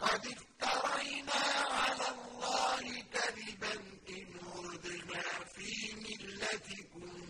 قد افترينا على الله كذبا إن عدنا في ملتكم